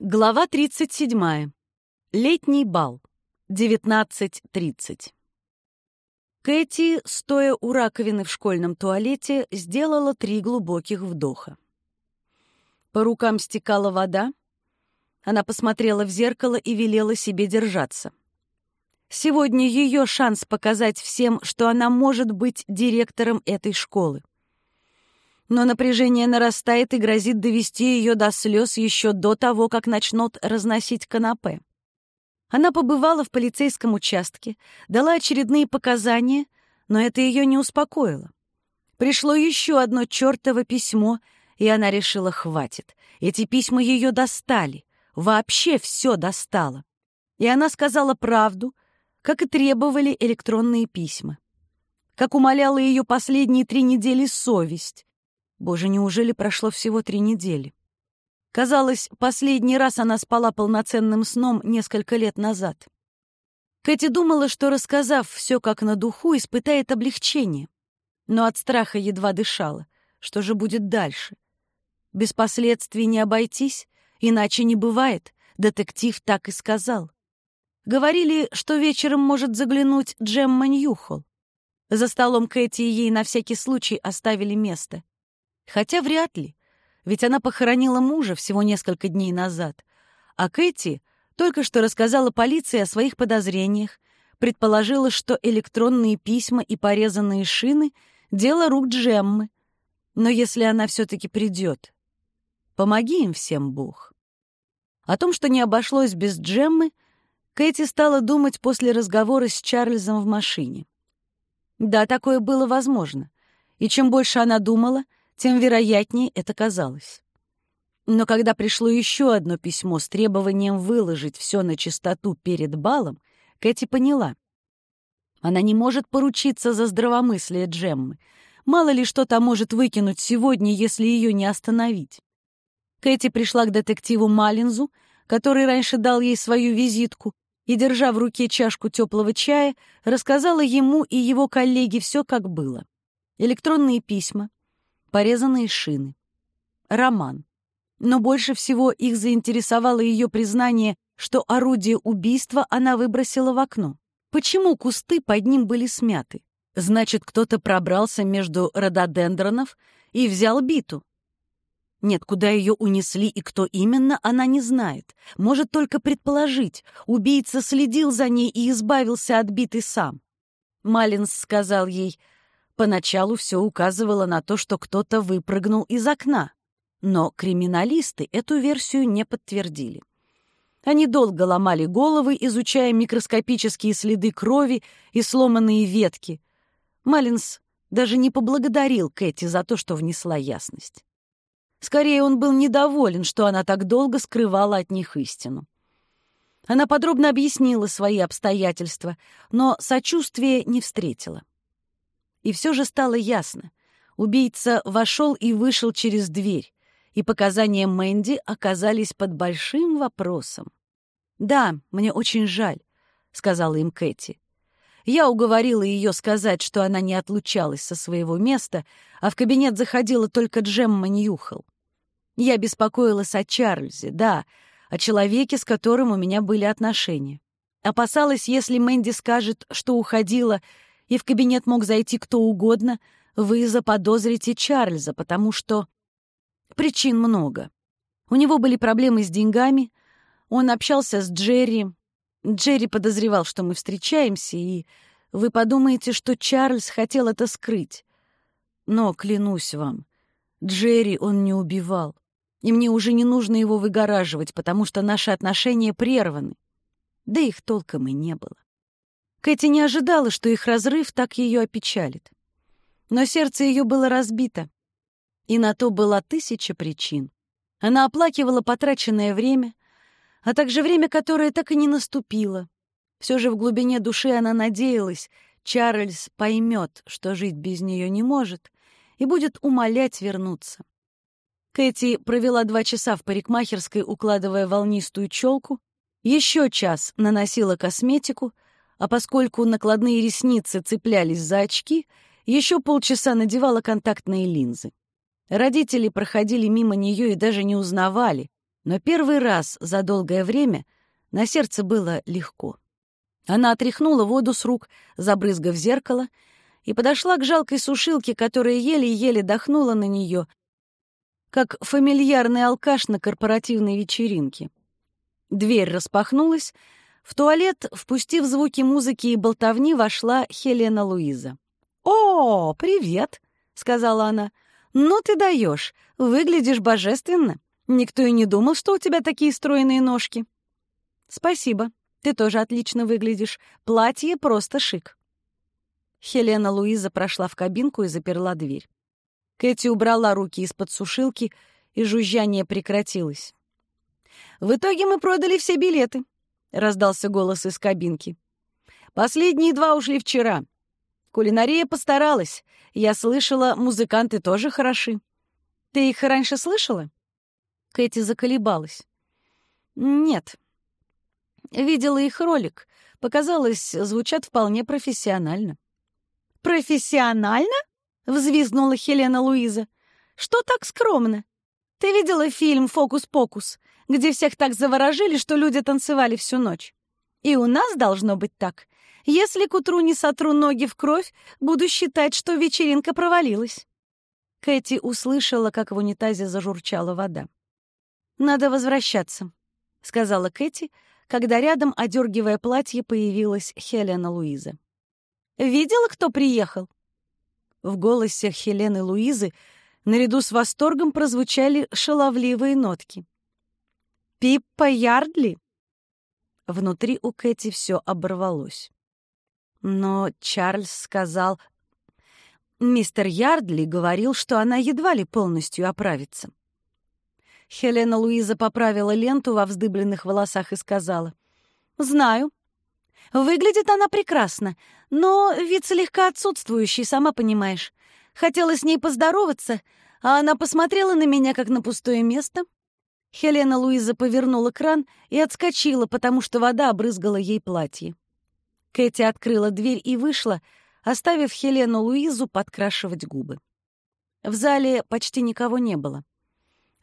Глава 37. Летний бал. 19.30. Кэти, стоя у раковины в школьном туалете, сделала три глубоких вдоха. По рукам стекала вода. Она посмотрела в зеркало и велела себе держаться. Сегодня ее шанс показать всем, что она может быть директором этой школы но напряжение нарастает и грозит довести ее до слез еще до того, как начнут разносить канапе. Она побывала в полицейском участке, дала очередные показания, но это ее не успокоило. Пришло еще одно чертово письмо, и она решила, хватит. Эти письма ее достали, вообще все достало. И она сказала правду, как и требовали электронные письма. Как умоляла ее последние три недели совесть. Боже, неужели прошло всего три недели? Казалось, последний раз она спала полноценным сном несколько лет назад. Кэти думала, что, рассказав все как на духу, испытает облегчение. Но от страха едва дышала. Что же будет дальше? Без последствий не обойтись, иначе не бывает. Детектив так и сказал. Говорили, что вечером может заглянуть Джемма Ньюхол. За столом Кэти и ей на всякий случай оставили место. Хотя вряд ли, ведь она похоронила мужа всего несколько дней назад, а Кэти только что рассказала полиции о своих подозрениях, предположила, что электронные письма и порезанные шины — дело рук Джеммы. Но если она все-таки придет, помоги им всем, Бог. О том, что не обошлось без Джеммы, Кэти стала думать после разговора с Чарльзом в машине. Да, такое было возможно. И чем больше она думала — тем вероятнее это казалось. Но когда пришло еще одно письмо с требованием выложить все на чистоту перед балом, Кэти поняла. Она не может поручиться за здравомыслие Джеммы. Мало ли что там может выкинуть сегодня, если ее не остановить. Кэти пришла к детективу Малинзу, который раньше дал ей свою визитку, и, держа в руке чашку теплого чая, рассказала ему и его коллеге все, как было. Электронные письма, порезанные шины. Роман. Но больше всего их заинтересовало ее признание, что орудие убийства она выбросила в окно. Почему кусты под ним были смяты? Значит, кто-то пробрался между рододендронов и взял биту. Нет, куда ее унесли и кто именно, она не знает. Может только предположить. Убийца следил за ней и избавился от биты сам. Малинс сказал ей, Поначалу все указывало на то, что кто-то выпрыгнул из окна, но криминалисты эту версию не подтвердили. Они долго ломали головы, изучая микроскопические следы крови и сломанные ветки. Малинс даже не поблагодарил Кэти за то, что внесла ясность. Скорее, он был недоволен, что она так долго скрывала от них истину. Она подробно объяснила свои обстоятельства, но сочувствия не встретила. И все же стало ясно. Убийца вошел и вышел через дверь, и показания Мэнди оказались под большим вопросом. «Да, мне очень жаль», — сказала им Кэти. Я уговорила ее сказать, что она не отлучалась со своего места, а в кабинет заходила только Джемма Ньюхол. Я беспокоилась о Чарльзе, да, о человеке, с которым у меня были отношения. Опасалась, если Мэнди скажет, что уходила, и в кабинет мог зайти кто угодно, вы заподозрите Чарльза, потому что... Причин много. У него были проблемы с деньгами, он общался с Джерри. Джерри подозревал, что мы встречаемся, и вы подумаете, что Чарльз хотел это скрыть. Но, клянусь вам, Джерри он не убивал, и мне уже не нужно его выгораживать, потому что наши отношения прерваны. Да их толком и не было. Кэти не ожидала, что их разрыв так ее опечалит. Но сердце ее было разбито, и на то была тысяча причин. Она оплакивала потраченное время, а также время, которое так и не наступило. Все же в глубине души она надеялась, Чарльз поймет, что жить без нее не может, и будет умолять вернуться. Кэти провела два часа в парикмахерской, укладывая волнистую челку, еще час наносила косметику — а поскольку накладные ресницы цеплялись за очки, еще полчаса надевала контактные линзы. Родители проходили мимо нее и даже не узнавали, Но первый раз за долгое время на сердце было легко. Она отряхнула воду с рук, забрызгав зеркало, и подошла к жалкой сушилке, которая еле-еле дохнула на нее, как фамильярный алкаш на корпоративной вечеринке. Дверь распахнулась, в туалет, впустив звуки музыки и болтовни, вошла Хелена Луиза. «О, привет!» — сказала она. «Ну ты даешь, выглядишь божественно. Никто и не думал, что у тебя такие стройные ножки». «Спасибо, ты тоже отлично выглядишь. Платье просто шик». Хелена Луиза прошла в кабинку и заперла дверь. Кэти убрала руки из-под сушилки, и жужжание прекратилось. «В итоге мы продали все билеты», — раздался голос из кабинки. «Последние два ушли вчера. Кулинария постаралась. Я слышала, музыканты тоже хороши. Ты их раньше слышала?» Кэти заколебалась. «Нет. Видела их ролик. Показалось, звучат вполне профессионально». «Профессионально?» — взвизгнула Хелена Луиза. «Что так скромно? Ты видела фильм «Фокус-покус», где всех так заворожили, что люди танцевали всю ночь? И у нас должно быть так. Если к утру не сотру ноги в кровь, буду считать, что вечеринка провалилась». Кэти услышала, как в унитазе зажурчала вода. «Надо возвращаться», — сказала Кэти, когда рядом, одергивая платье, появилась Хелена Луиза. «Видела, кто приехал?» В голосе Хелены Луизы наряду с восторгом прозвучали шаловливые нотки. «Пиппа Ярдли?» Внутри у Кэти все оборвалось. Но Чарльз сказал... Мистер Ярдли говорил, что она едва ли полностью оправится. Хелена Луиза поправила ленту во вздыбленных волосах и сказала. «Знаю. Выглядит она прекрасно, но вид слегка отсутствующий, сама понимаешь. Хотела с ней поздороваться, а она посмотрела на меня, как на пустое место». Хелена Луиза повернула кран и отскочила, потому что вода обрызгала ей платье. Кэти открыла дверь и вышла, оставив Хелену Луизу подкрашивать губы. В зале почти никого не было.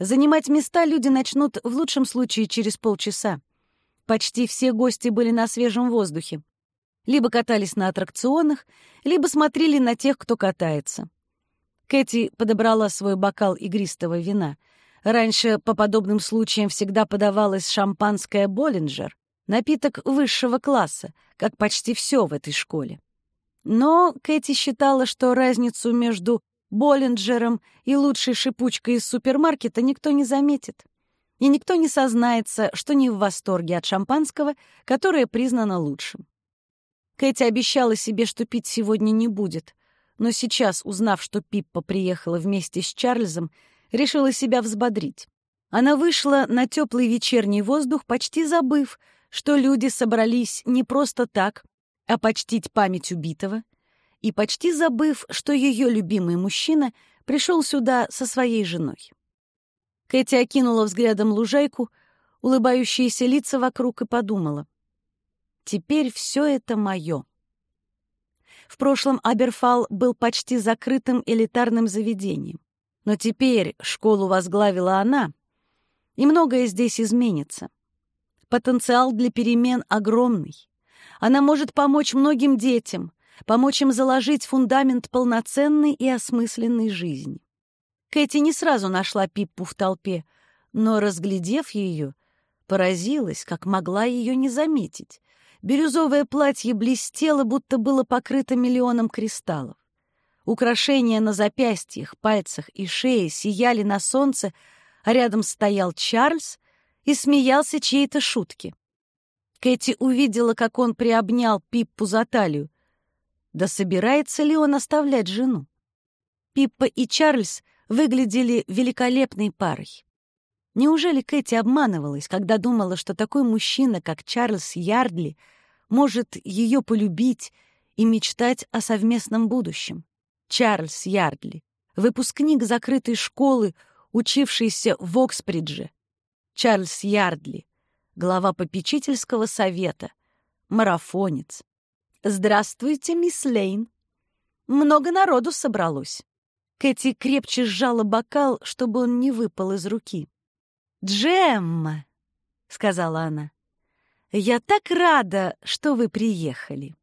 Занимать места люди начнут в лучшем случае через полчаса. Почти все гости были на свежем воздухе. Либо катались на аттракционах, либо смотрели на тех, кто катается. Кэти подобрала свой бокал игристого вина. Раньше по подобным случаям всегда подавалось шампанское «Боллинджер», напиток высшего класса, как почти все в этой школе. Но Кэти считала, что разницу между Боллинджером и лучшей шипучкой из супермаркета никто не заметит. И никто не сознается, что не в восторге от шампанского, которое признано лучшим. Кэти обещала себе, что пить сегодня не будет, но сейчас, узнав, что Пиппа приехала вместе с Чарльзом, решила себя взбодрить. Она вышла на теплый вечерний воздух, почти забыв, что люди собрались не просто так, а почтить память убитого, и почти забыв, что ее любимый мужчина пришел сюда со своей женой. Кэти окинула взглядом лужайку, улыбающиеся лица вокруг и подумала. «Теперь все это мое». В прошлом Аберфал был почти закрытым элитарным заведением. Но теперь школу возглавила она, и многое здесь изменится. Потенциал для перемен огромный. Она может помочь многим детям, помочь им заложить фундамент полноценной и осмысленной жизни. Кэти не сразу нашла Пиппу в толпе, но, разглядев ее, поразилась, как могла ее не заметить. Бирюзовое платье блестело, будто было покрыто миллионом кристаллов. Украшения на запястьях, пальцах и шее сияли на солнце, а рядом стоял Чарльз и смеялся чьей-то шутки. Кэти увидела, как он приобнял Пиппу за талию. Да собирается ли он оставлять жену? Пиппа и Чарльз выглядели великолепной парой. Неужели Кэти обманывалась, когда думала, что такой мужчина, как Чарльз Ярдли, может ее полюбить и мечтать о совместном будущем? Чарльз Ярдли, выпускник закрытой школы, учившийся в Оксбридже. Чарльз Ярдли, глава попечительского совета, марафонец, «Здравствуйте, мисс Лейн». Много народу собралось. Кэти крепче сжала бокал, чтобы он не выпал из руки. «Джемма», — сказала она, — «я так рада, что вы приехали».